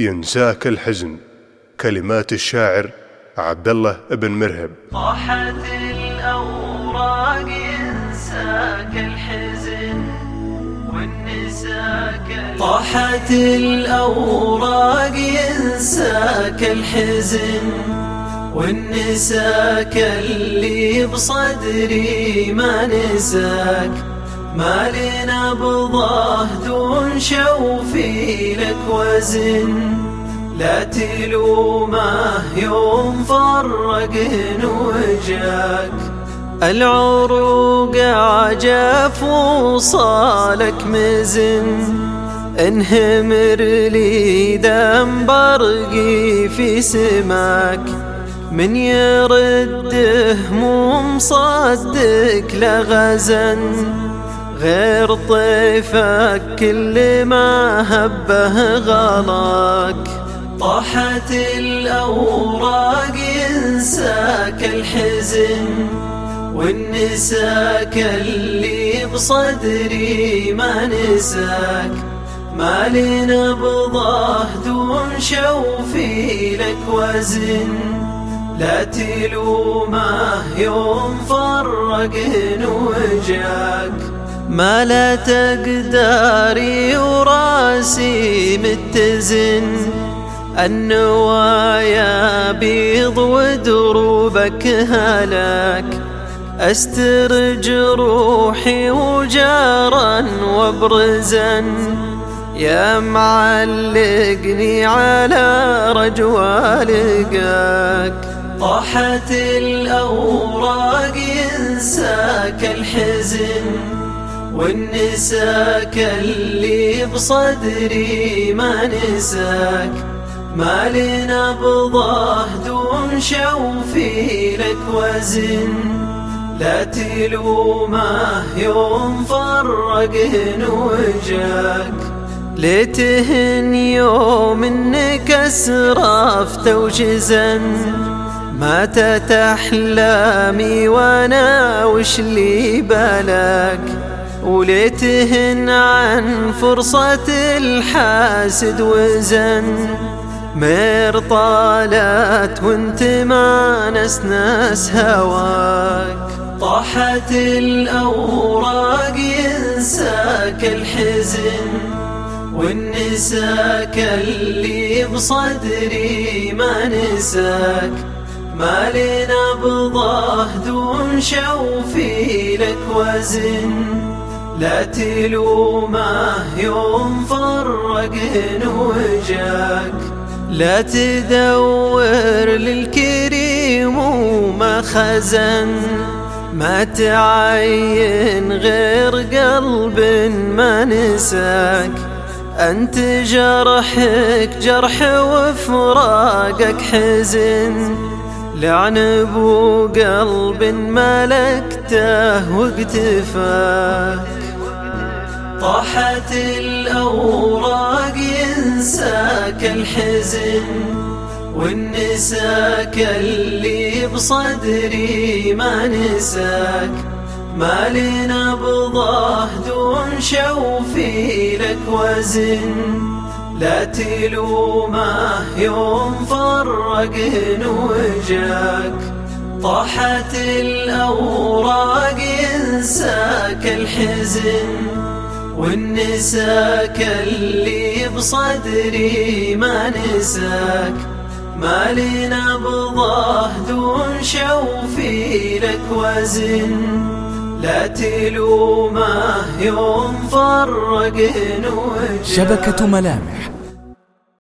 ينساك الحزن. كلمات الشاعر عبد الله بن مرهب. طاحت الأوراق ينساك الحزن والنساك طاحت الأوراق ينساك الحزن والنساك اللي بصدري ما نساك. ما لنا دون شوفي لك وزن. لا تلومه يوم فرقهن وجاك العروق عجف وصالك مزن. انهمر لي دم برقي في سماك. من يرده مو مصدق لغزن غير طيفك كل ما هبه غلاك. طاحت الأوراق ينساك الحزن والنساك اللي بصدري ما نساك. ما لنا بضاه دون شوفي لك وزن. لا تلومه يوم فرقهن وجاك. ما لا تقدري وراسي متزن. النوايا بيض ودروبك هلاك. أستر جروحي وجارا وابرزا يا معلقني على رجوى لقاك طاحت الأوراق ينساك الحزن. والنساك اللي بصدري ما نساك. ما لنا بضاه دون شوفي لك وزن. لا تلومه يوم فرقهن وجاك ليتهن يوم إنك اسرفت وجزن ماتت احلامي وأنا وش لي بلاك وليتهن عن فرصة الحاسد وزن. مير طالت وانت ما نسناس هواك. طاحت الأوراق ينساك الحزن. والنساك اللي بصدري ما نساك. ما لنا بضاه دون شوفي لك وزن. لا تلومه يوم فرقهن وجاك لا تدور للكريم وما خزن. ما تعين غير قلب ما نساك. أنت جرحك جرح وفراقك حزن. لعن أبو قلب ملكته واقتفاك طاحت الأوراق ينساك الحزن والنساك اللي بصدري ما نساك. ما لنا بضاه دون شوفي لك وزن. لا تلومه يوم فرقهن وجاك طاحت الأوراق ينساك الحزن. والنساك اللي بصدري ما نساك. ما لنا بضاه دون شوفي لك وزن. لا تلومه يوم فرقهن وجاك. شبكة ملامح.